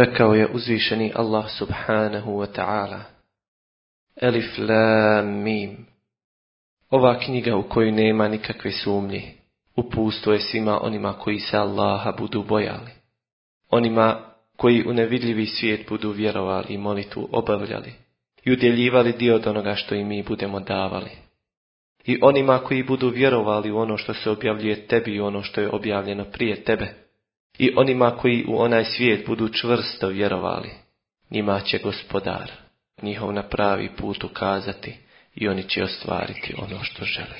Rekao je uzvišeni Allah subhanahu wa ta'ala. Elif la mim. Ova knjiga u kojoj nema nikakve sumnje, upustvo je svima onima koji se Allaha budu bojali. Onima koji u nevidljivi svijet budu vjerovali i molitvu obavljali i udjeljivali dio od onoga što i mi budemo davali. I onima koji budu vjerovali u ono što se objavljuje tebi i ono što je objavljeno prije tebe. I onima koji u onaj svijet budu čvrsto vjerovali. Njima će gospodar njihov na pravi put ukazati i oni će ostvariti ono što žele.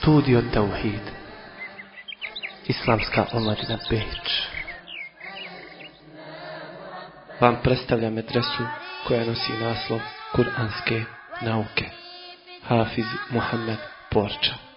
Studio Tauhid. Islamska omladina Beč. Vam predstavlja medresu koja nosi naslov Kur'anske nauke. Hafiz Muhammed Porča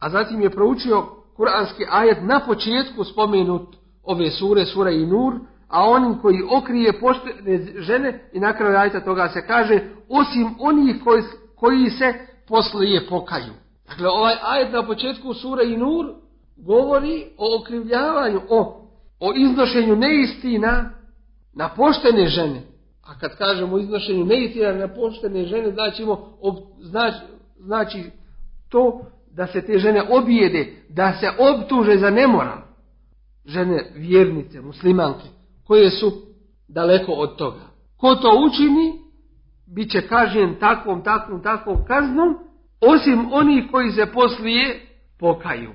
a zatim je proučio kuranski ajet na početku spomenut ove sure, sura i nur, a oni koji okrije poštene žene i na kraju ajta toga se kaže osim onih koji, koji se poslije pokaju. Dakle, ovaj ajet na početku sura i nur govori o okrivljavanju, o, o iznošenju neistina na poštene žene. A kad kažemo iznošenju neistina na poštene žene, znači, znači to da se te žene objede, da se optuže za nemoral. Žene vjernice, muslimanke, koje su daleko od toga. Ko to učini, bit će kažnjen takvom, takvom, takvom kaznom, osim oni koji se poslije pokaju.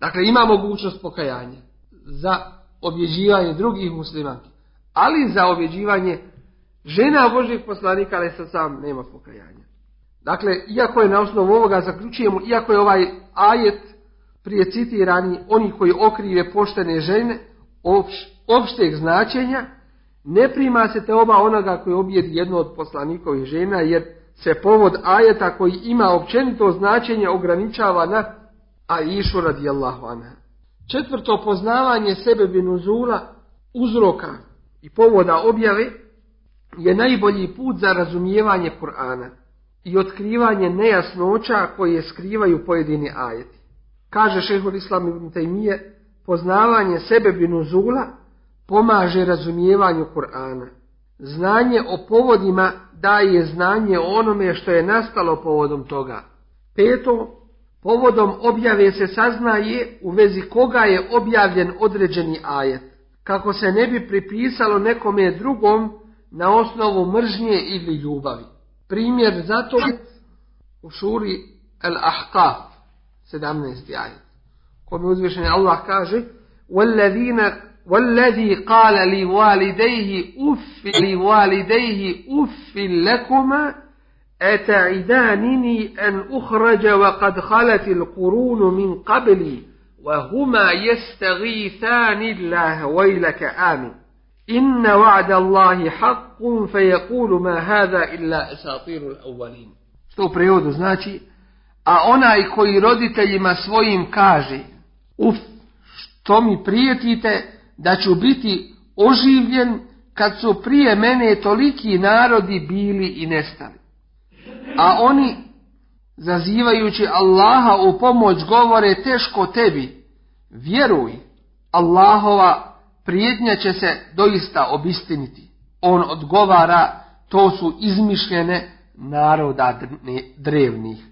Dakle, ima mogućnost pokajanja za objeđivanje drugih muslimanki, ali za objeđivanje žena Božih poslanika, ali sa sam nema pokajanja. Dakle, iako je na osnovu ovoga zaključujemo, iako je ovaj ajet prije citirani, oni koji okrive poštene žene, opšteg značenja, ne prima se te oba onoga koji objedi jednu od poslanikovih žena, jer se povod ajeta koji ima općenito značenje ograničava na Aishu radijallahu anha. Četvrto poznavanje sebe binuzula, uzroka i povoda objave je najbolji put za razumijevanje Kur'ana i otkrivanje nejasnoća koje skrivaju pojedini ajeti. Kaže šehol Islam ibn Taymiye, poznavanje sebe binuzula pomaže razumijevanju Kur'ana. Znanje o povodima daje znanje o onome što je nastalo povodom toga. Peto, povodom objave se saznaje u vezi koga je objavljen određeni ajet, kako se ne bi pripisalo nekome drugom na osnovu mržnje ili ljubavi. Primjer zato u šuri Al-Ahqaf 17. ajet. Kome uzvišenje Allah kaže وَالَّذِينَ وَالَّذِي قَالَ لِوَالِدَيْهِ أُفِّ لِوَالِدَيْهِ أُفِّ لَكُمَا أَتَعِدَانِنِي أَنْ أُخْرَجَ وَقَدْ خَلَتِ الْقُرُونُ مِنْ قَبْلِي وَهُمَا يَسْتَغِيثَانِ اللَّهَ وَيْلَكَ آمِنُ Wa'da Allahi haqqun fe yaqulu ma hada illa asatirul awwalin. Što u prevodu znači, a onaj koji roditeljima svojim kaže, uf, što mi prijetite da ću biti oživljen kad su prije mene toliki narodi bili i nestali. A oni, zazivajući Allaha u pomoć, govore teško tebi, vjeruj, Allahova prijetnja će se doista obistiniti. On odgovara, to su izmišljene naroda drevnih.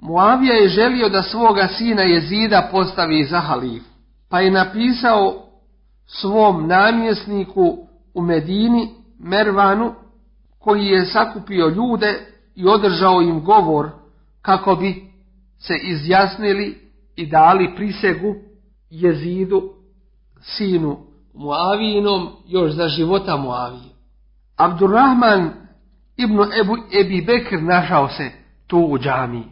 Muavija je želio da svoga sina Jezida postavi za halif, pa je napisao svom namjesniku u Medini, Mervanu, koji je sakupio ljude i održao im govor kako bi se izjasnili i dali prisegu Jezidu, sinu Muavijinom još za života Muavije. Abdurrahman ibn Ebu, Ebi Bekr našao se tu u džamiji.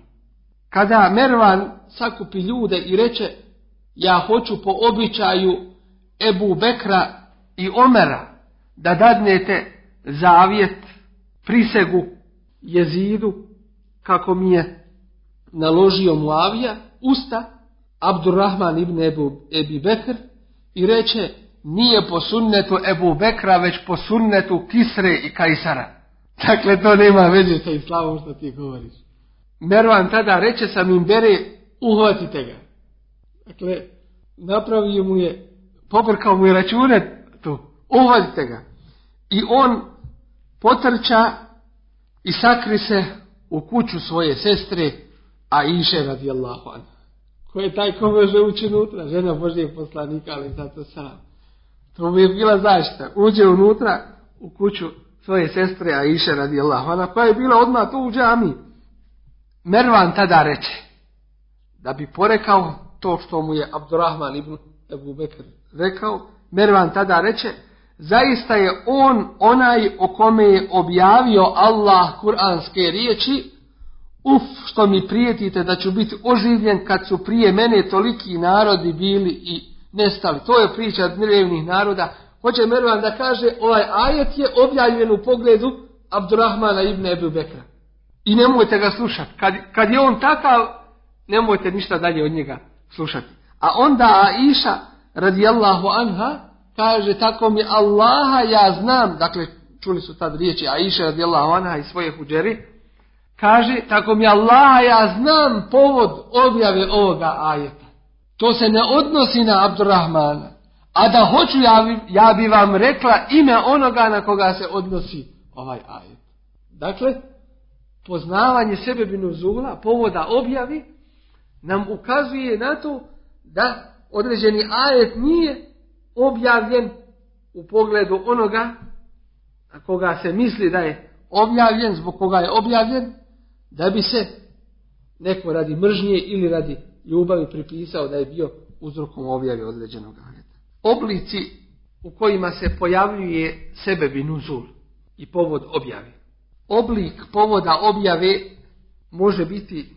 Kada Mervan sakupi ljude i reče ja hoću po običaju Ebu Bekra i Omera da dadnete zavjet, prisegu jezidu kako mi je naložio Muavija, usta Abdurrahman ibn Ebu, Ebi Bekr i reče nije po sunnetu Ebu Bekra, već po sunnetu Kisre i Kajsara. Dakle, to nema veze sa islamom što ti govoriš. Mervan tada reče sam im bere, uhvatite ga. Dakle, napravio mu je, poprkao mu je račune tu, uhvatite ga. I on potrča i sakri se u kuću svoje sestre, a iše radijallahu anha. Ko je taj ko može ući unutra? Žena Božijeg poslanika, ali zato sam. To mu je bila zaštita. Uđe unutra u kuću svoje sestre Aisha radijallahu anha, koja je bila odmah tu u džami. Mervan tada reče, da bi porekao to što mu je Abdurrahman ibn Ebu Bekr rekao, Mervan tada reče, zaista je on onaj o kome je objavio Allah kuranske riječi, uf, što mi prijetite da ću biti oživljen kad su prije mene toliki narodi bili i nestali. To je priča drevnih naroda. Hoće Mervan da kaže, ovaj ajet je objavljen u pogledu Abdurrahmana ibn Ebu Bekra. I nemojte ga slušati. Kad, kad je on takav, nemojte ništa dalje od njega slušati. A onda Aisha, radijallahu anha, kaže, tako mi Allaha ja znam, dakle, čuli su tad riječi Aisha radijallahu anha i svoje huđeri, kaže, tako mi Allaha ja znam povod objave ovoga ajeta. To se ne odnosi na Abdurrahmana. A da hoću, ja bi, ja bi vam rekla ime onoga na koga se odnosi ovaj ajet. Dakle, poznavanje sebe binuzula, povoda objavi, nam ukazuje na to da određeni ajet nije objavljen u pogledu onoga na koga se misli da je objavljen, zbog koga je objavljen, da bi se neko radi mržnje ili radi ljubavi pripisao da je bio uzrokom objave određenog ajeta. Oblici u kojima se pojavljuje sebe binuzul i povod objave. Oblik povoda objave može biti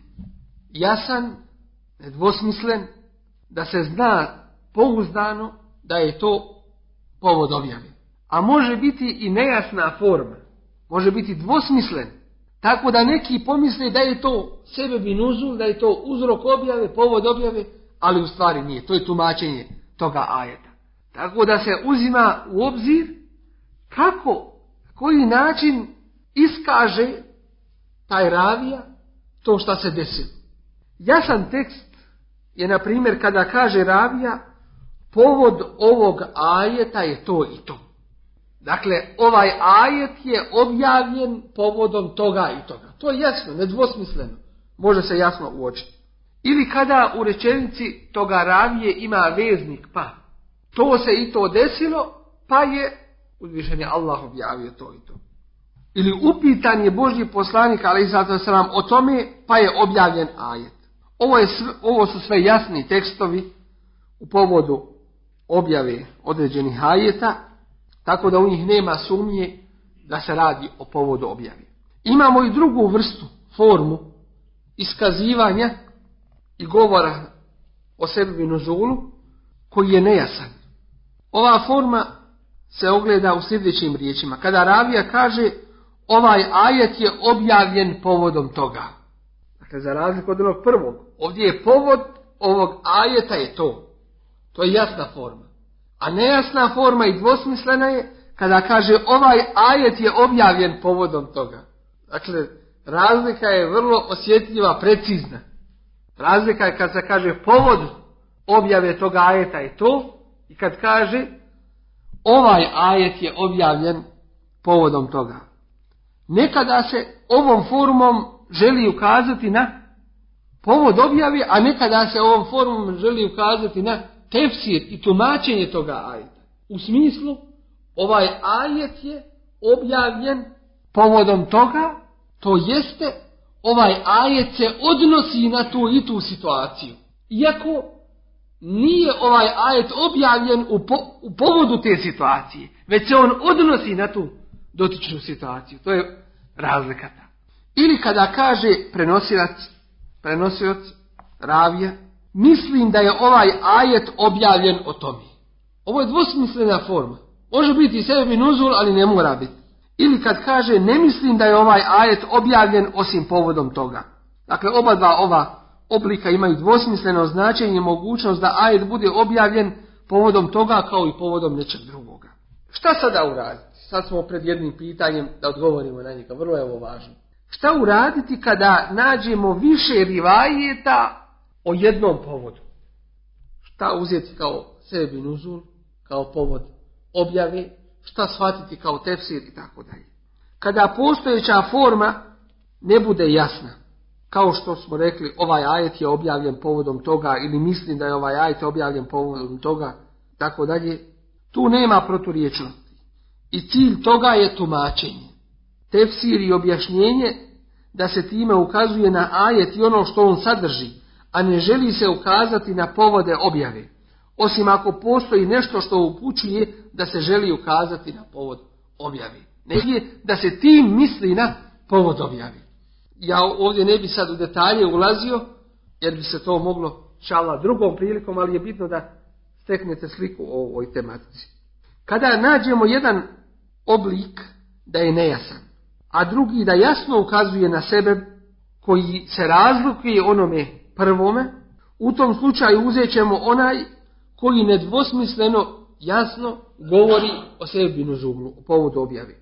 jasan, nedvosmislen, da se zna pouzdano da je to povod objave. A može biti i nejasna forma, može biti dvosmislen, tako da neki pomisle da je to sebe binuzul, da je to uzrok objave, povod objave, ali u stvari nije. To je tumačenje toga ajeta. Tako da se uzima u obzir kako, koji način iskaže taj ravija to što se desilo. Jasan tekst je, na primjer, kada kaže ravija, povod ovog ajeta je to i to. Dakle, ovaj ajet je objavljen povodom toga i toga. To je jasno, nedvosmisleno. Može se jasno uočiti. Ili kada u rečenici toga ravije ima veznik pa. To se i to desilo, pa je uzvišen Allah objavio to i to. Ili upitan je Božji poslanik, ali i sram, o tome, pa je objavljen ajet. Ovo, je ovo su sve jasni tekstovi u povodu objave određenih ajeta, tako da u njih nema sumnje da se radi o povodu objave. Imamo i drugu vrstu, formu iskazivanja i govora o sebi nuzulu koji je nejasan. Ova forma se ogleda u sljedećim riječima. Kada Ravija kaže ovaj ajet je objavljen povodom toga. Dakle, za razliku od onog prvog. Ovdje je povod ovog ajeta je to. To je jasna forma. A nejasna forma i dvosmislena je kada kaže ovaj ajet je objavljen povodom toga. Dakle, razlika je vrlo osjetljiva, precizna. Razlika je kad se kaže povod objave toga ajeta je to i kad kaže ovaj ajet je objavljen povodom toga. Nekada se ovom formom želi ukazati na povod objave, a nekada se ovom formom želi ukazati na tefsir i tumačenje toga ajeta. U smislu, ovaj ajet je objavljen povodom toga, to jeste, ovaj ajet se odnosi na tu i tu situaciju. Iako nije ovaj ajet objavljen u, u povodu te situacije, već se on odnosi na tu dotičnu situaciju. To je razlika. Ili kada kaže prenosilac, prenosilac, ravija, mislim da je ovaj ajet objavljen o tome. Ovo je dvosmislena forma. Može biti sebi nuzul, ali ne mora biti. Ili kad kaže ne mislim da je ovaj ajet objavljen osim povodom toga. Dakle, oba dva ova oblika imaju dvosmisleno značenje i mogućnost da ajet bude objavljen povodom toga kao i povodom nečeg drugoga. Šta sada uraditi? Sad smo pred jednim pitanjem da odgovorimo na njega. Vrlo je ovo važno. Šta uraditi kada nađemo više rivajeta o jednom povodu? Šta uzeti kao sebi nuzul, kao povod objave, šta shvatiti kao tefsir i tako dalje. Kada postojeća forma ne bude jasna, kao što smo rekli, ovaj ajet je objavljen povodom toga ili mislim da je ovaj ajet objavljen povodom toga, tako dalje, tu nema proturječnosti. I cilj toga je tumačenje. Tefsir i objašnjenje da se time ukazuje na ajet i ono što on sadrži, a ne želi se ukazati na povode objave, osim ako postoji nešto što upućuje da se želi ukazati na povod objave. Ne da se tim misli na povod objave. Ja ovdje ne bi sad u detalje ulazio, jer bi se to moglo šala drugom prilikom, ali je bitno da steknete sliku o ovoj tematici. Kada nađemo jedan oblik da je nejasan, a drugi da jasno ukazuje na sebe koji se razlikuje onome prvome, u tom slučaju uzet ćemo onaj koji nedvosmisleno jasno govori o sebi nuzulu, o povodu objavi.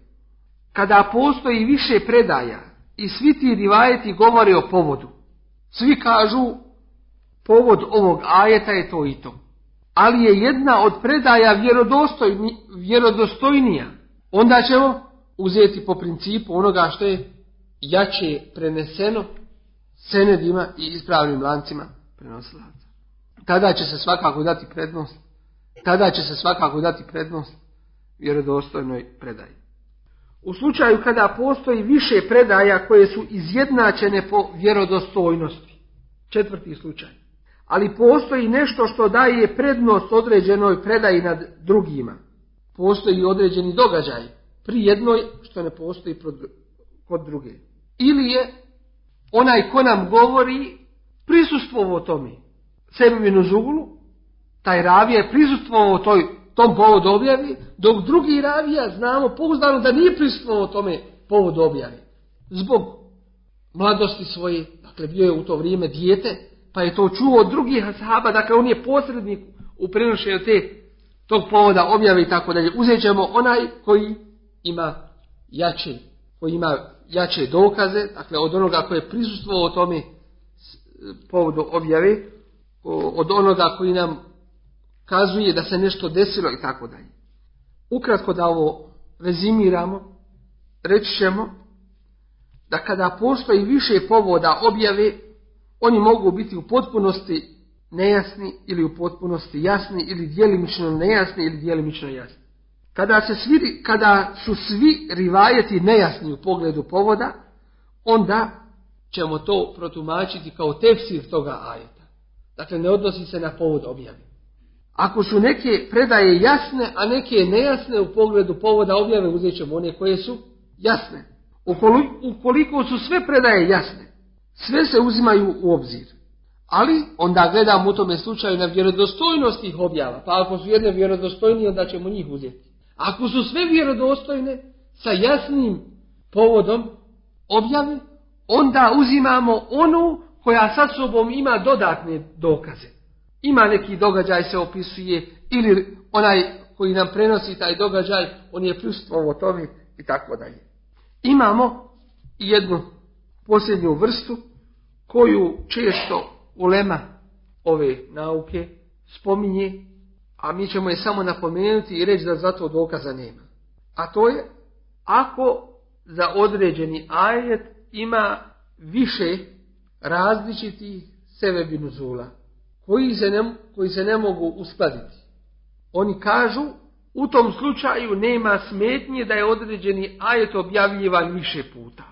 Kada postoji više predaja i svi ti rivajeti govore o povodu, svi kažu povod ovog ajeta je to i to. Ali je jedna od predaja vjerodostojnija. Onda ćemo uzeti po principu onoga što je jače preneseno senedima i ispravnim lancima prenosilaca. Tada će se svakako dati prednost, tada će se svakako dati prednost vjerodostojnoj predaji. U slučaju kada postoji više predaja koje su izjednačene po vjerodostojnosti, četvrti slučaj, ali postoji nešto što daje prednost određenoj predaji nad drugima, postoji određeni događaj pri jednoj što ne postoji kod druge. Ili je onaj ko nam govori prisustvovao tome. Sebi nuzulu, taj ravija je prisustvovao toj, tom povodu objavi, dok drugi ravija znamo pouzdano da nije prisustvovao tome povodu objavi. Zbog mladosti svoje, dakle bio je u to vrijeme dijete, pa je to čuo od drugih ashaba, dakle on je posrednik u prenošenju te, tog povoda objave i tako dalje. Uzet ćemo onaj koji ima jače, koji ima jače dokaze, dakle od onoga koji je prisustvovao tome povodu objave, od onoga koji nam kazuje da se nešto desilo i tako dalje. Ukratko da ovo rezimiramo, reći ćemo da kada postoji više povoda objave, oni mogu biti u potpunosti nejasni ili u potpunosti jasni ili djelimično nejasni ili djelimično jasni. Kada, se svi, kada su svi rivajeti nejasni u pogledu povoda, onda ćemo to protumačiti kao tefsir toga ajeta. Dakle, ne odnosi se na povod objave. Ako su neke predaje jasne, a neke nejasne u pogledu povoda objave, uzet ćemo one koje su jasne. Ukoliko su sve predaje jasne, sve se uzimaju u obzir. Ali onda gledamo u tome slučaju na vjerodostojnost tih objava. Pa ako su jedne vjerodostojnije, onda ćemo njih uzeti. Ako su sve vjerodostojne sa jasnim povodom objave, onda uzimamo onu koja sa sobom ima dodatne dokaze. Ima neki događaj se opisuje ili onaj koji nam prenosi taj događaj, on je o tome i tako dalje. Imamo jednu posljednju vrstu koju često ulema ove nauke spominje, a mi ćemo je samo napomenuti i reći da za to dokaza nema. A to je ako za određeni ajet ima više različitih sebebi nuzula, koji se, ne, koji se ne mogu uskladiti. Oni kažu, u tom slučaju nema smetnje da je određeni ajet objavljivan više puta.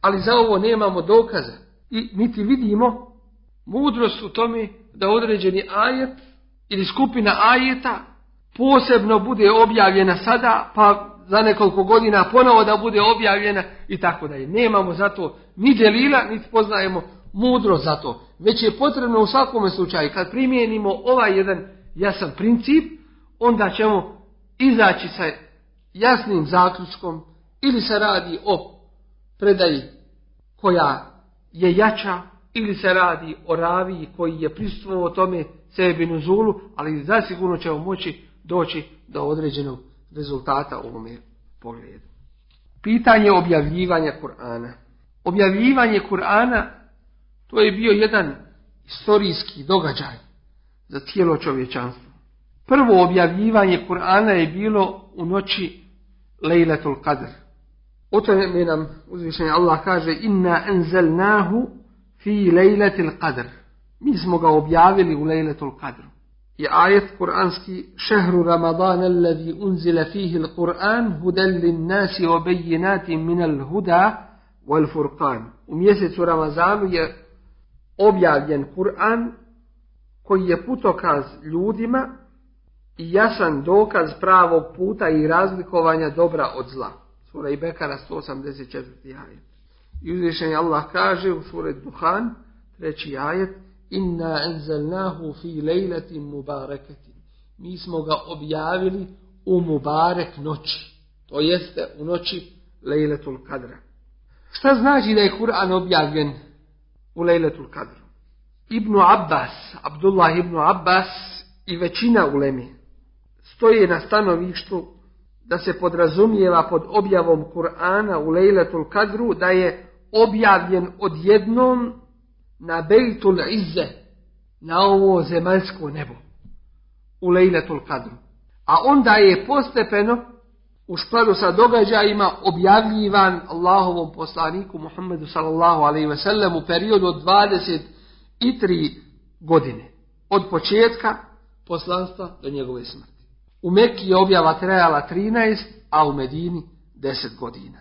Ali za ovo nemamo dokaza. I niti vidimo mudrost u tome da određeni ajet ili skupina ajeta posebno bude objavljena sada, pa za nekoliko godina ponovo da bude objavljena i tako dalje. Nemamo zato ni delila, niti poznajemo mudro za to. Već je potrebno u svakome slučaju, kad primijenimo ovaj jedan jasan princip, onda ćemo izaći sa jasnim zaključkom ili se radi o predaji koja je jača ili se radi o raviji koji je o tome sebi nuzulu, ali zasigurno ćemo moći doći do određenog rezultata u ovome pogledu. Pitanje objavljivanja Kur'ana. Objavljivanje Kur'ana to je bio jedan historijski događaj za cijelo čovječanstvo. Prvo objavljivanje Kur'ana je bilo u noći Lejletul Qadr. O tome nam uzvišenje Allah kaže Inna enzelnahu fi lejletil qadr. Mi smo ga objavili u lejletul qadru. I ajet kuranski šehru Ramadan alladhi unzila fihi al-Qur'an hudan lin-nasi wa bayyinatin min al-huda wal-furqan. U mjesecu Ramazanu je objavljen Kur'an koji je putokaz ljudima i jasan dokaz pravog puta i razlikovanja dobra od zla. Sura i Bekara 184. ajet. I uzvišen Allah kaže u sura Duhan, treći ajet, Inna enzelnahu fi lejletin mubareketin. Mi smo ga objavili u mubarek noći. To jeste u noći lejletul kadra. Šta znači da je Kur'an objavljen u lejletul kadru? Ibnu Abbas, Abdullah ibn Abbas i većina ulemi stoje na stanovištu da se podrazumijeva pod objavom Kur'ana u Lejletul Kadru da je objavljen odjednom na Bejtul Izze, na ovo zemaljsko nebo, u Lejletul Kadru. A onda je postepeno, u skladu sa događajima, objavljivan Allahovom poslaniku Muhammedu sallallahu alaihi ve sellem u periodu od 23 godine. Od početka poslanstva do njegove smrti. U Mekki je objava trajala 13, a u Medini 10 godina.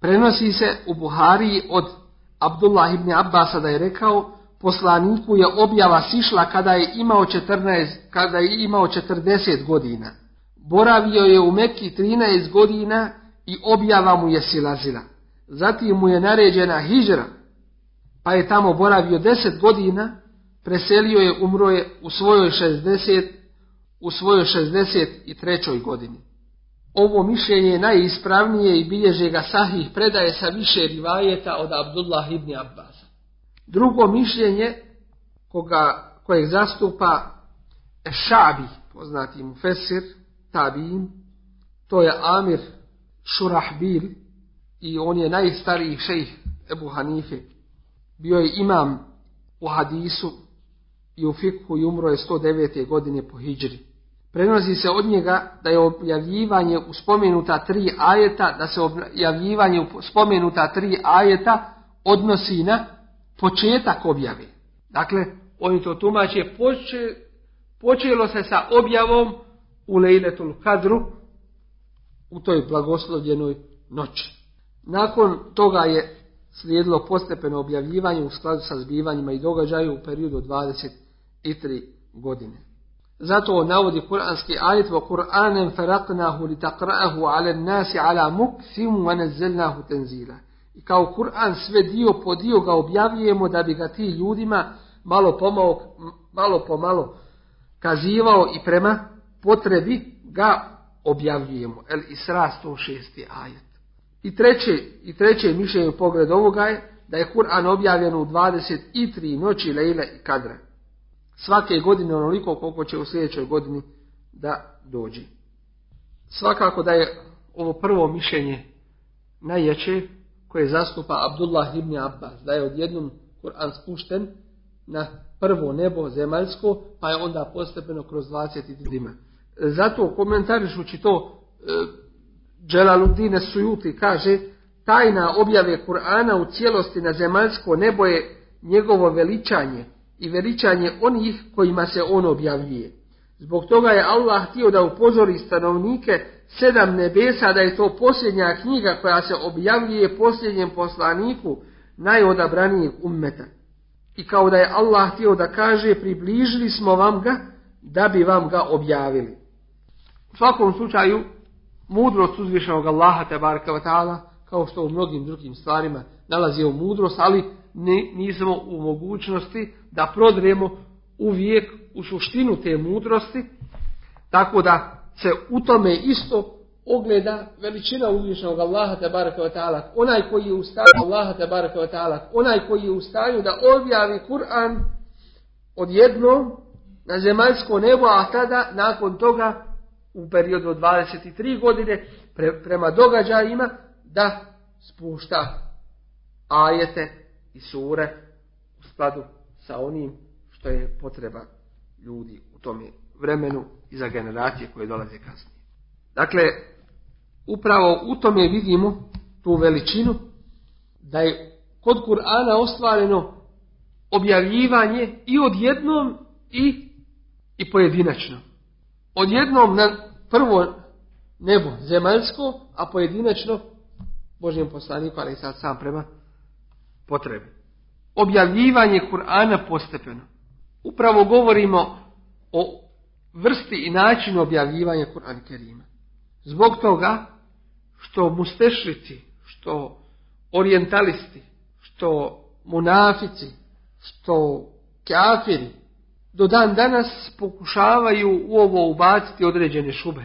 Prenosi se u Buhariji od Abdullah ibn Abbasa da je rekao poslaniku je objava sišla kada je imao 14, kada je imao 40 godina. Boravio je u Mekki 13 godina i objava mu je silazila. Zatim mu je naređena hijra, pa je tamo boravio 10 godina, preselio je, umro je u svojoj 60 u svojoj 63. godini. Ovo mišljenje je najispravnije i bilježe ga sahih predaje sa više rivajeta od Abdullah ibn Abbas. Drugo mišljenje koga, kojeg zastupa Šabi, poznati mu Fesir, Tabin, to je Amir Šurahbil i on je najstariji šejh Ebu Hanife. Bio je imam u hadisu i u fikhu i umro je 109. godine po hijđri. Prenosi se od njega da je objavljivanje u spomenuta tri ajeta, da se objavljivanje u spomenuta tri ajeta odnosi na početak objave. Dakle, oni to tumače, poče, počelo se sa objavom u Lejletul Kadru, u toj blagoslovljenoj noći. Nakon toga je slijedilo postepeno objavljivanje u skladu sa zbivanjima i događaju u periodu od 23 godine. Zato on navodi kuranski ajet faraknahu li taqra'ahu ala muksim wa nazzalnahu tenzila. I kao Kur'an sve dio po dio ga objavljujemo da bi ga ti ljudima malo pomalo, malo po malo kazivao i prema potrebi ga objavljujemo. El Isra 106. ajet. I treće, i treće mišljenje u pogledu ovoga je da je Kur'an objavljen u 23 noći Lejla i Kadra svake godine onoliko koliko će u sljedećoj godini da dođe. Svakako da je ovo prvo mišljenje najjače koje zastupa Abdullah ibn Abbas, da je odjednom Kur'an spušten na prvo nebo zemaljsko, pa je onda postepeno kroz 20 dima. Zato komentarišući to e, Dželaluddin Sujuti kaže tajna objave Kur'ana u cijelosti na zemaljsko nebo je njegovo veličanje, i veličanje onih kojima se on objavljuje. Zbog toga je Allah htio da upozori stanovnike sedam nebesa da je to posljednja knjiga koja se objavljuje posljednjem poslaniku najodabranijeg ummeta. I kao da je Allah htio da kaže približili smo vam ga da bi vam ga objavili. U svakom slučaju, mudrost uzvišenog Allaha te baraka wa ta'ala, kao što u mnogim drugim stvarima nalazi u mudrost, ali nismo u mogućnosti da prodremo uvijek u suštinu te mudrosti, tako da se u tome isto ogleda veličina uzvišenog Allaha te baraka wa ta'ala, onaj koji je u stanju Allaha te baraka wa ta'ala, onaj koji je u stanju da objavi Kur'an odjednom na zemaljsko nebo, a tada nakon toga u periodu od 23 godine prema događajima da spušta ajete i sure u skladu sa onim što je potreba ljudi u tom vremenu i za generacije koje dolaze kasnije. Dakle, upravo u tome vidimo tu veličinu da je kod Kur'ana ostvareno objavljivanje i odjednom i, i pojedinačno. Odjednom na prvo nebo zemaljsko, a pojedinačno Božjem poslaniku, ali sad sam prema potrebi. Objavljivanje Kur'ana postepeno. Upravo govorimo o vrsti i načinu objavljivanja Kur'ana Kerima. Zbog toga što mustešrici, što orientalisti, što munafici, što kafiri, do dan danas pokušavaju u ovo ubaciti određene šube,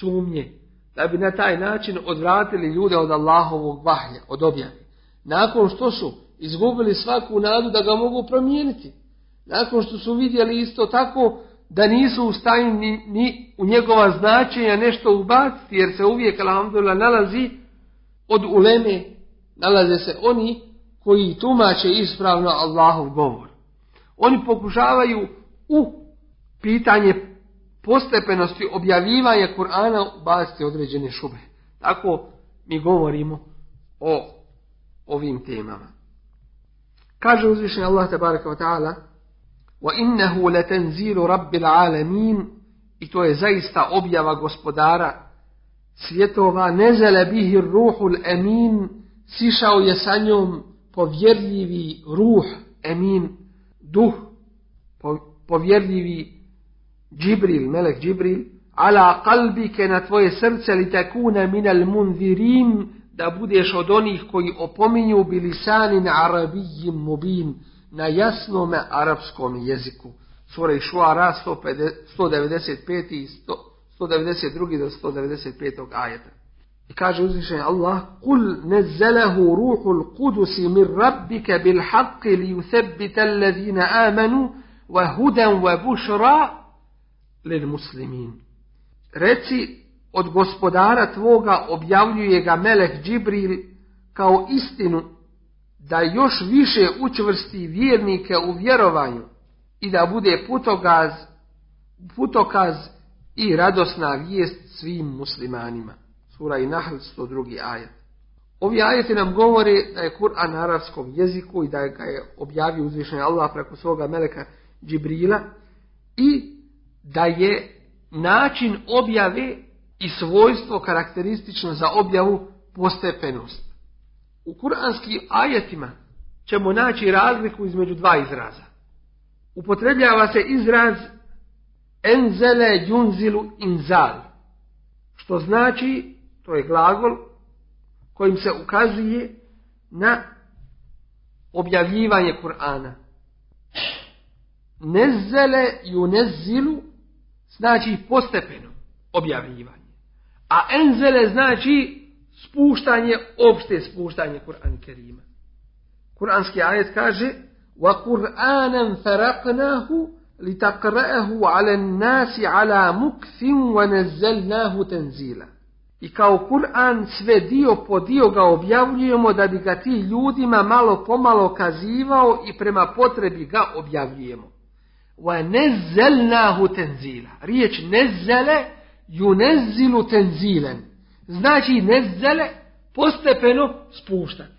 sumnje, da bi na taj način odvratili ljude od Allahovog vahja, od objave. Nakon što su izgubili svaku nadu da ga mogu promijeniti, nakon što su vidjeli isto tako da nisu u stanju ni, ni u njegova značenja nešto ubaciti, jer se uvijek, alhamdulillah, nalazi od uleme, nalaze se oni koji tumače ispravno Allahov govor. Oni pokušavaju u pitanje postepenosti objavljivanja Kur'ana ubaciti određene šube. Tako mi govorimo o ovim temama. Kaže uzvišen Allah tabaraka wa ta'ala وَإِنَّهُ لَتَنْزِيلُ رَبِّ الْعَالَمِينَ I to je zaista objava gospodara svjetova. Nezele bihi ruhul emin, sišao je sa njom povjerljivi ruh, emin, duh, povjerljivi Džibril, melek Džibril, ala kalbike na tvoje srce li takune minal munzirin, da budeš od onih koji opominju bilisanin arabijim mubin, na jasnome arapskom jeziku. Sura i Šuara 195. i 192. do 195. ajeta. I kaže uzvišenje Allah, Kul nezzelahu ruhul kudusi min rabbike bil haqqi li yuthebbita allazina amanu wa hudan wa bušra lil muslimin. Reci, od gospodara tvoga objavljuje ga Melek Džibril kao istinu da još više učvrsti vjernike u vjerovanju i da bude putokaz, putokaz i radosna vijest svim muslimanima. Sura i Nahl 102. ajet. Ovi ajeti nam govore da je Kur'an na arabskom jeziku i da ga je objavio uzvišenje Allah preko svoga meleka Džibrila i da je način objave i svojstvo karakteristično za objavu postepenost. U kuranskim ajetima ćemo naći razliku između dva izraza. Upotrebljava se izraz enzele junzilu inzal, što znači, to je glagol kojim se ukazuje na objavljivanje Kur'ana. Nezele ju nezilu znači postepeno objavljivanje. A enzele znači spuštanje, opšte spuštanje Kur'an Kerima. Kur'anski ajet kaže وَقُرْآنًا فَرَقْنَاهُ لِتَقْرَأَهُ عَلَى النَّاسِ عَلَى مُكْثٍ وَنَزَّلْنَاهُ تَنْزِيلًا I kao Kur'an sve dio po dio ga objavljujemo da bi ga ti ljudima malo pomalo kazivao i prema potrebi ga objavljujemo. وَنَزَّلْنَاهُ تَنْزِيلًا Riječ nezzele yunezzilu tenzilen. Znači nezzele postepeno spuštati.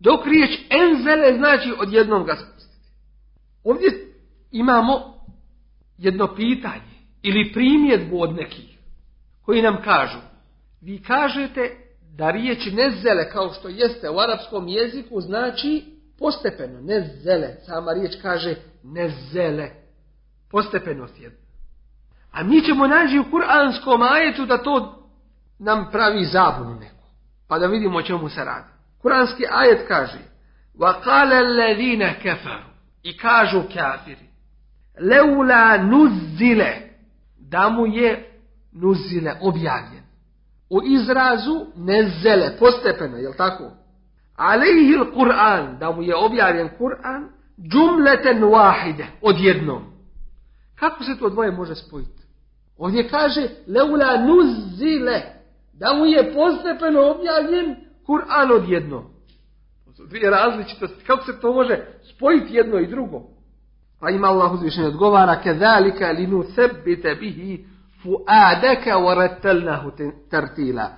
Dok riječ enzele znači odjednom ga spustiti. Ovdje imamo jedno pitanje ili primjedbu od nekih koji nam kažu vi kažete da riječ nezele kao što jeste u arapskom jeziku znači postepeno, nezele. Sama riječ kaže nezele. Postepenost jedna. A mi ćemo naći u kuranskom ajetu da to nam pravi zabunu neku. Pa da vidimo o čemu se radi. Kuranski ajet kaže وَقَالَ الَّذِينَ كَفَرُوا I kažu kafiri Leula nuzile da mu je nuzile objavljen. U izrazu nezele, postepeno, jel tako? Alejhi Kur'an, da mu je objavljen Kur'an, džumleten wahide, odjednom. Kako se to dvoje može spojiti? Ovdje kaže, leula nuzile, da mu je postepeno objavljen Kur'an odjednom. To dvije različitosti. Kako se to može spojiti jedno i drugo? Pa ima Allah uzvišenje odgovara, kedalika li nu sebite bihi fuadaka warattalnahu tartila.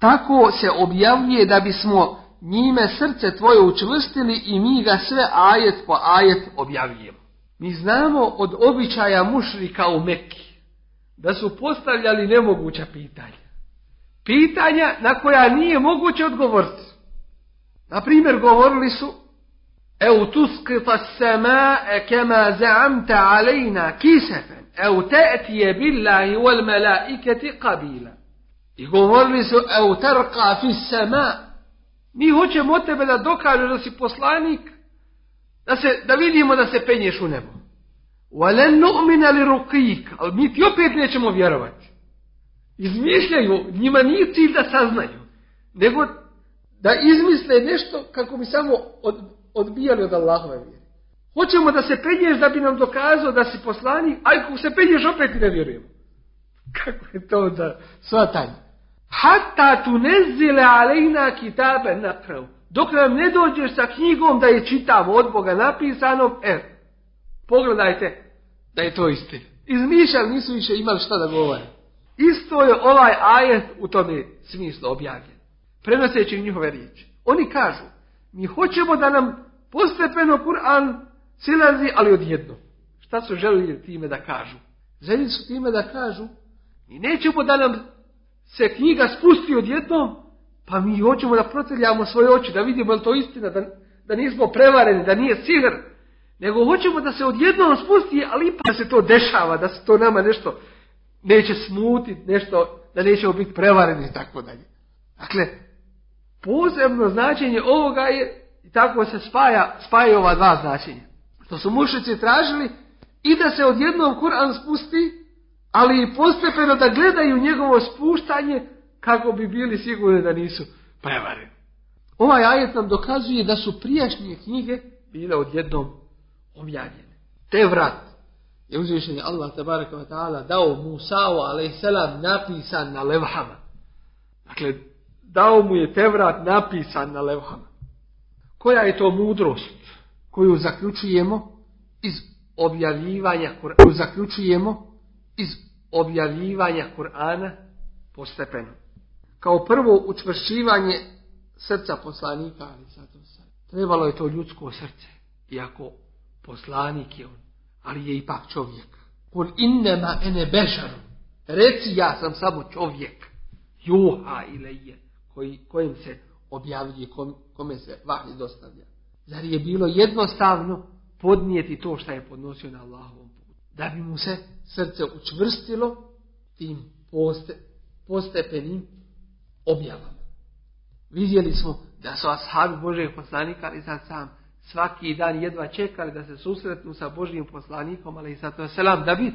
Tako se objavljuje da bismo njime srce tvoje učvrstili i mi ga sve ajet po ajet objavljujemo. Mi znamo od običaja mušrika u Mekki da su postavljali nemoguća pitanja. Pitanja na koja nije moguće odgovoriti. Na primjer, govorili su Eu tuskita samae kema zaamta alejna kisefen. Eu te'tije billahi wal malaikati qabila. I govorili su Eu tarqa fi sama. Mi hoćemo od tebe da dokažeš da si poslanik, da, se, da vidimo da se penješ u nebo. Walen nu'mina li. Ali mi ti opet nećemo vjerovati. Izmišljaju, njima nije cilj da saznaju, nego da izmisle nešto kako bi samo od, odbijali od Allahove vjere. Hoćemo da se penješ da bi nam dokazao da si poslanik, a ako se penješ opet ne vjerujemo. Kako je to da svatanje? Hatta tu nezile alejna kitabe naprav. Dok nam ne dođeš sa knjigom da je čitamo od Boga napisanom, e, pogledajte da je to istina. Izmišljali nisu više imali šta da govore. Isto je ovaj ajet u tome smislu objavljen. Prenoseći njihove riječi. Oni kažu, mi hoćemo da nam postepeno Kur'an silazi, ali odjedno. Šta su želili time da kažu? Željeli su time da kažu, mi nećemo da nam se knjiga spusti odjednom, pa mi hoćemo da protrljamo svoje oči, da vidimo je to istina, da, da nismo prevareni, da nije sihr, nego hoćemo da se odjednom spusti, ali ipak da se to dešava, da se to nama nešto neće smutiti, nešto, da nećemo biti prevareni i tako dalje. Dakle, posebno značenje ovoga je, i tako se spaja, spajaju ova dva značenja. Što su mušici tražili i da se odjednom Kur'an spusti, ali i postepeno da gledaju njegovo spuštanje kako bi bili sigurni da nisu prevareni. Ovaj ajet nam dokazuje da su prijašnje knjige bile odjednom objavljene. Te vrat je uzvišen Allah tabaraka wa ta'ala dao Musa'u a.s. napisan na levhama. Dakle, dao mu je te vrat napisan na levhama. Koja je to mudrost koju zaključujemo iz objavljivanja Kur'ana? Zaključujemo iz objavljivanja Kur'ana postepeno. Kao prvo učvršćivanje srca poslanika, ali sad trebalo je to ljudsko srce, iako poslanik je on, ali je ipak čovjek. Kul innema ene bešaru, reci ja sam samo čovjek, juha je, koji, kojim se objavljuje, kom, kome se vahni dostavlja. Zar je bilo jednostavno podnijeti to što je podnosio na Allahovom putu? Da bi mu se srce učvrstilo tim poste, postepenim objavama. Vidjeli smo da su ashabi Božeg poslanika, ali sad sam svaki dan jedva čekali da se susretnu sa Božijim poslanikom, ali i je selam, da bi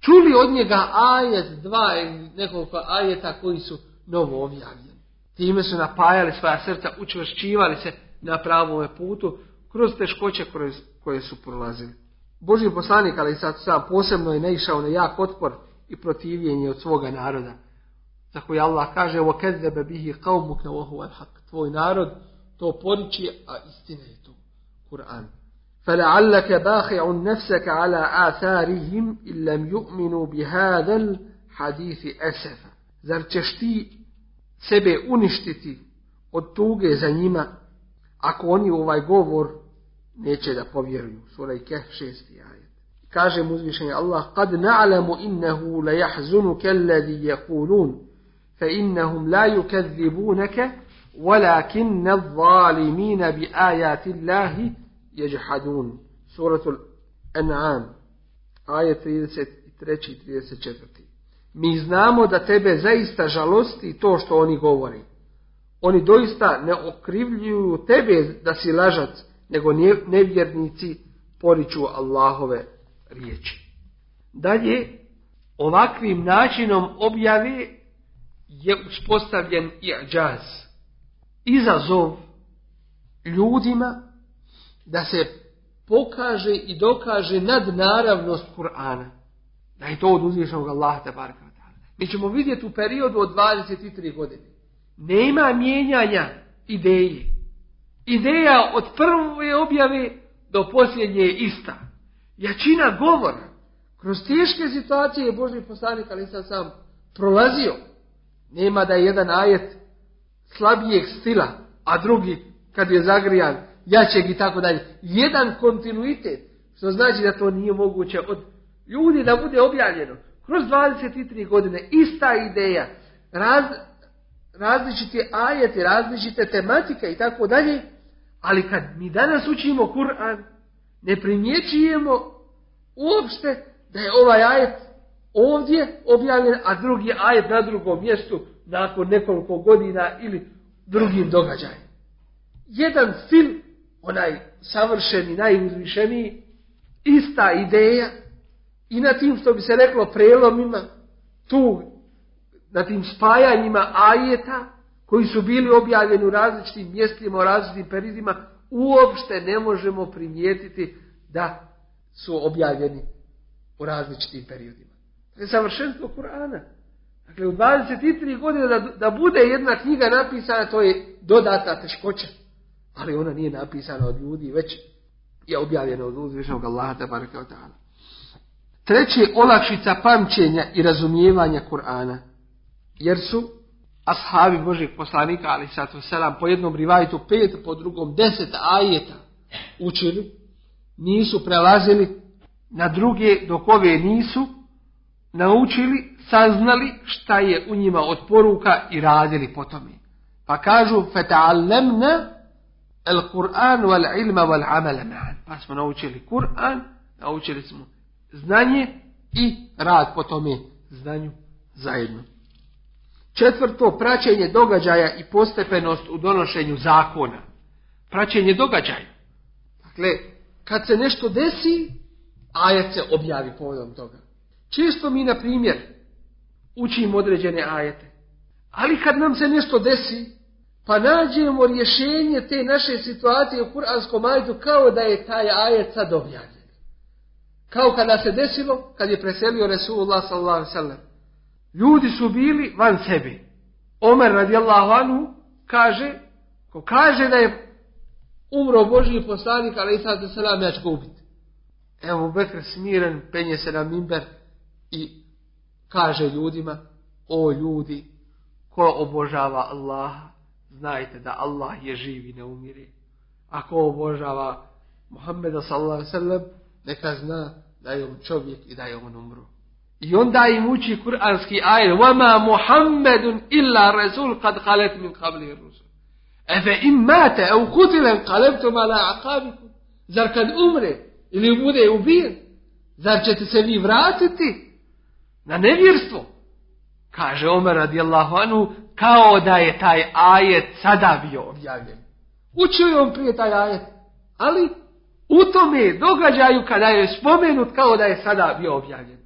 čuli od njega ajet, dva nekoliko ajeta koji su novo objavljeni. Time su napajali svoja srca, učvršćivali se na pravome putu kroz teškoće kroz koje su prolazili. Božji poslanik, ali i sad sam, posebno je naišao na jak otpor i protivljenje od svoga naroda. Za koji Allah kaže, ovo bihi kao mukna Tvoj narod to poriči, a istina je Kur'an. فَلَعَلَّكَ بَاخِعُ نَفْسَكَ عَلَى آثَارِهِمْ إِن لَمْ يُؤْمِنُوا بِهَذَا الْحَدِيثِ أَسَفًا Zar ćeš ti sebe uništiti od tuge za njima, ako oni u ovaj govor neće da povjeruju. Sura i Keh šesti ajet. Kaže mu uzvišenje Allah, kad na'lamu innehu la jahzunuke alladhi jakulun, fa innahum la yukadzibunaka, ولكن الظالمين بآيات الله يجحدون سورة الأنعام آية 33 i 34. Mi znamo da tebe zaista žalosti to što oni govori. Oni doista ne okrivljuju tebe da si lažac, nego nevjernici poriču Allahove riječi. Dalje, ovakvim načinom objave je uspostavljen i'đaz. Izazov ljudima da se pokaže i dokaže nadnaravnost Kur'ana. Da je to od uzvišenog Allaha tabaraka Mi ćemo vidjeti u periodu od 23 godine. Nema mijenjanja ideje. Ideja od prve objave do posljednje je ista. Jačina govora kroz teške situacije je Boži poslanik ali sam sam prolazio. Nema da je jedan ajet slabijeg stila, a drugi kad je zagrijan jačeg i tako dalje. Jedan kontinuitet, što znači da to nije moguće od ljudi da bude objavljeno. Kroz 23 godine ista ideja, raz, različite ajete, različite tematike i tako dalje, ali kad mi danas učimo Kur'an, ne primjećujemo uopšte da je ovaj ajet ovdje objavljen, a drugi ajet na drugom mjestu nakon nekoliko godina ili drugim događajem. Jedan film, onaj savršeni, najuzvišeniji, ista ideja i na tim što bi se reklo prelomima, tu, na tim spajanjima ajeta koji su bili objavljeni u različitim mjestima, u različitim periodima, uopšte ne možemo primijetiti da su objavljeni u različitim periodima. To je savršenstvo Kur'ana. Dakle, u 23 godine da, da bude jedna knjiga napisana, to je dodatna teškoća. Ali ona nije napisana od ljudi, već je objavljena od uzvišnog Allaha tabaraka ta'ala. Treće, olakšica pamćenja i razumijevanja Kur'ana. Jer su ashabi Božih poslanika, ali sato selam, po jednom rivajtu pet, po drugom deset ajeta učili, nisu prelazili na druge dok ove nisu naučili, saznali šta je u njima od poruka i radili po tome. Pa kažu fata'allamna al-Qur'an wal ilma wal amala ma'an. Pa smo naučili Kur'an, naučili smo znanje i rad po tome znanju zajedno. Četvrto, praćenje događaja i postepenost u donošenju zakona. Praćenje događaja. Dakle, kad se nešto desi, ajet se objavi povodom toga. Često mi, na primjer, učimo određene ajete. Ali kad nam se nešto desi, pa nađemo rješenje te naše situacije u kuranskom ajetu kao da je taj ajet sad objavljen. Kao kada se desilo, kad je preselio Resulullah sallallahu sallam. Ljudi su bili van sebi. Omer radijallahu anhu kaže, ko kaže da je umro Božji poslanik, ali i sad selam ja ću ga ubiti. Evo Bekr smiren, penje se na mimber i kaže ljudima, o ljudi, ko obožava Allaha, znajte da Allah je živ i ne umire. Ako obožava Muhammeda sallallahu sallam, neka zna da je on čovjek i da je on umro. I onda im uči kuranski ajet وَمَا مُحَمَّدٌ إِلَّا رَسُولٌ قَدْ خَلَتْ مِنْ قَبْلِ الرُّسُلِ أَفَإِمْ مَاتَ أَوْ قُتِلَ قَلَبْتُمْ عَلَىٰ عَقَابِكُمْ Zar kad umre ili bude ubijen, zar ćete se vi vratiti na nevjerstvo? Kaže Omer radijallahu anhu, kao da je taj ajet sada bio objavljen. Učio je on prije taj ajet, ali u tome događaju kada je spomenut kao da je sada bio objavljen.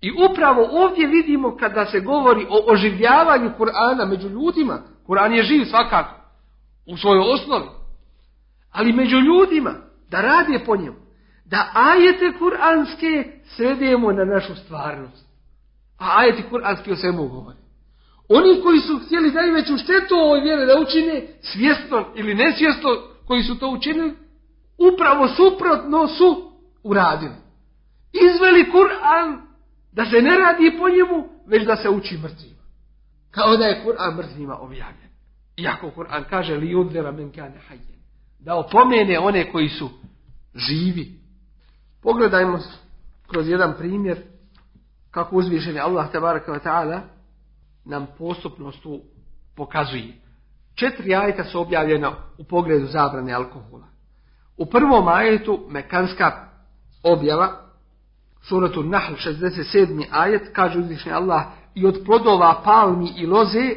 I upravo ovdje vidimo kada se govori o oživljavanju Kur'ana među ljudima, Kur'an je živ svakako, u svojoj osnovi, ali među ljudima, da radi po njemu, da ajete kuranske svedemo na našu stvarnost. A ajeti kuranski o svemu govori. Oni koji su htjeli najveću štetu ovoj vjere da učine, svjesno ili nesvjesno koji su to učinili, upravo suprotno su uradili. Izveli Kur'an da se ne radi po njemu, već da se uči mrtvima. Kao da je Kur'an mrtvima objavljen. Iako Kur'an kaže li undira men kane hajjen. Da opomene one koji su živi. Pogledajmo kroz jedan primjer kako uzvišen je Allah tabaraka ta'ala nam postupnost tu pokazuje. Četiri ajeta su objavljena u pogledu zabrane alkohola. U prvom ajetu mekanska objava suratu Nahl 67. ajet, kaže uzvišnji Allah, i od plodova palmi i loze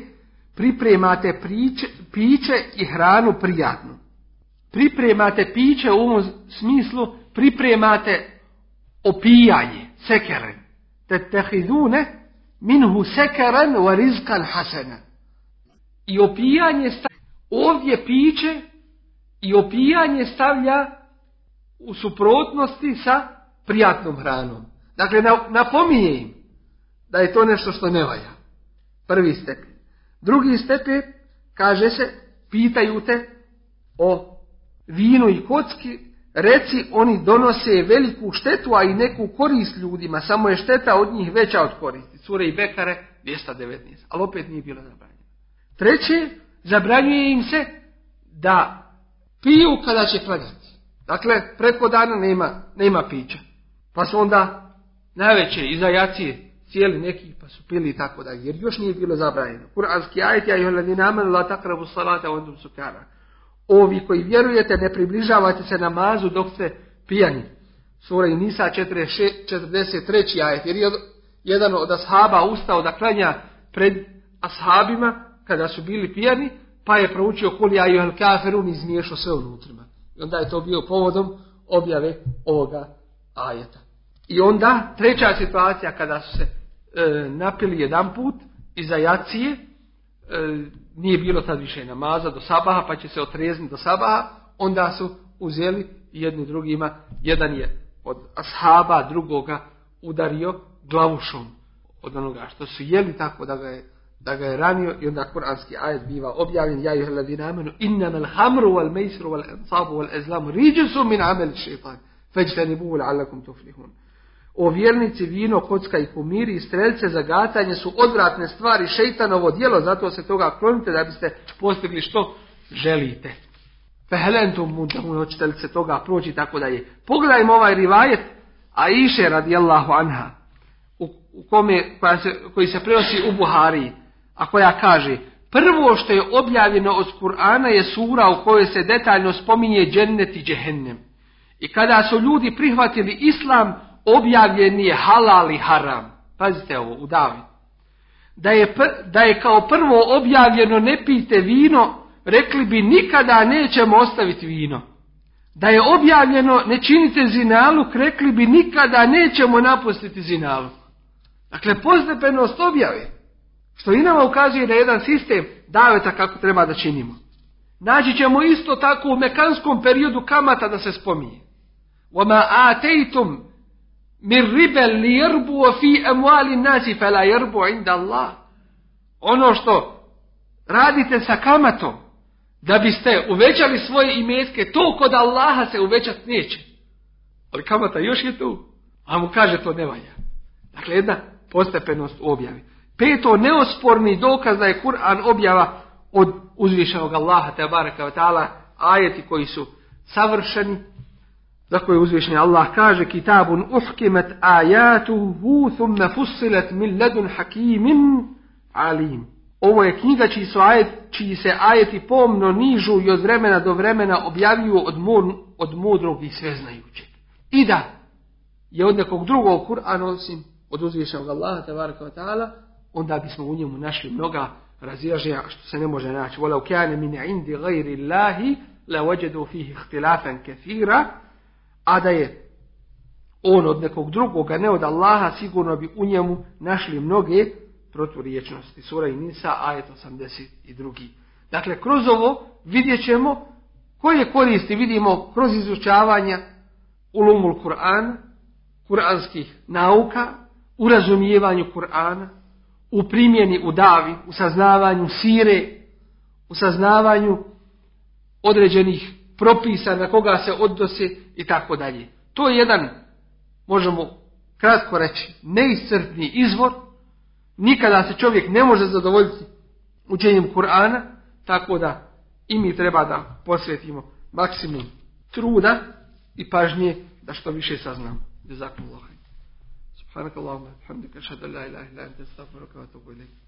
pripremate priče, piće i hranu prijatnu. Pripremate piće u ovom smislu, pripremate opijanje, sekeren. Te tehidune minhu sekeren wa rizkan hasena. I opijanje stavlja, ovdje piće i opijanje stavlja u suprotnosti sa prijatnom hranom. Dakle, napominje im da je to nešto što ne valja. Prvi stepen. Drugi stepen, kaže se, pitaju te o vinu i kocki, reci oni donose veliku štetu, a i neku korist ljudima, samo je šteta od njih veća od koristi. Cure i Bekare 219, ali opet nije bilo zabranjeno. Treće, zabranjuje im se da piju kada će klanjati. Dakle, preko dana nema, nema pića. Pa su onda najveće izajacije cijeli neki pa su pili i tako da jer još nije bilo zabranjeno. Kur'anski ajet ja amanu la taqrabu salata wa antum sukara. Ovi koji vjerujete ne približavate se namazu dok ste pijani. Sura Nisa 43. ajet jer je jedan od ashaba ustao da klanja pred ashabima kada su bili pijani pa je proučio kul ja yuhal kafirun izmiješao sve unutrima. I onda je to bio povodom objave ovoga ajeta. I onda treća situacija kada su se e, napili jedan put iza jacije, nije bilo tad više namaza do sabaha, pa će se otrezni do sabaha, onda su uzeli jedni drugima, jedan je od ashaba drugoga udario glavušom od onoga što su jeli tako da ga je, da ga je ranio i onda kuranski ajet biva objavljen ja juhel ladina amenu innama hamru wal mejsru wal ansabu wal ezlamu riđusu min amel šeitan feđtanibuhu la'allakum tuflihun o vjernici, vino, kocka i kumiri i strelce za gatanje su odvratne stvari, šeitanovo djelo, zato se toga klonite da biste postigli što želite. Fehelentum muntamun, hoćete li se toga proći, tako da je. Pogledajmo ovaj rivajet, a iše radijallahu anha, u, u kome, koja se, koji se prenosi u Buhariji, a koja kaže, prvo što je objavljeno od Kur'ana je sura u kojoj se detaljno spominje džennet i džehennem. I kada su ljudi prihvatili islam, objavljen je halal i haram. Pazite ovo, u Davi. Da je, da je kao prvo objavljeno ne pijte vino, rekli bi nikada nećemo ostaviti vino. Da je objavljeno ne činite zinaluk, rekli bi nikada nećemo napustiti zinaluk. Dakle, postepenost objave. Što i nama ukazuje da je jedan sistem daveta kako treba da činimo. Naći ćemo isto tako u mekanskom periodu kamata da se spominje. وَمَا آتَيْتُمْ min ribel li jerbu fi emuali nasi fela jerbu inda Allah. Ono što radite sa kamatom, da biste uvećali svoje imetke, to kod Allaha se uvećat neće. Ali kamata još je tu. A mu kaže to ne valja. Dakle, jedna postepenost objavi. Peto, neosporni dokaz da je Kur'an objava od uzvišenog Allaha, te baraka ta'ala, ajeti koji su savršeni, za koje uzvišnji Allah kaže kitabun uhkimet ajatuhu thumme fussilet min ledun hakimin alim. Ovo je knjiga čiji, su ajet, čiji se ajeti pomno nižu i od vremena do vremena objavljuju od, mur, od mudrog i sveznajućeg. I da je od nekog drugog Kur'ana osim od uzvišenog Allaha tabaraka ta'ala, onda bismo u njemu našli mnoga razilaženja što se ne može naći. Volau kjane min indi gajri Allahi la wajedu fihi ihtilafan kathira a da je on od nekog drugog, a ne od Allaha, sigurno bi u njemu našli mnoge proturiječnosti. Sura i Nisa, ajet 82. Dakle, kroz ovo vidjet ćemo koje koristi vidimo kroz izučavanja ulumul Kur'ana, kuranskih nauka, u razumijevanju Kur'ana, u primjeni u davi, u saznavanju sire, u saznavanju određenih propisa na koga se odnose i tako dalje. To je jedan, možemo kratko reći, neiscrpni izvor, nikada se čovjek ne može zadovoljiti učenjem Kur'ana, tako da i mi treba da posvetimo maksimum truda i pažnje da što više saznamo. Jazakumullah. Subhanakallahumma, hamdika, šadu la ilaha ila, anta, astaghfiruka wa atubu ilayk.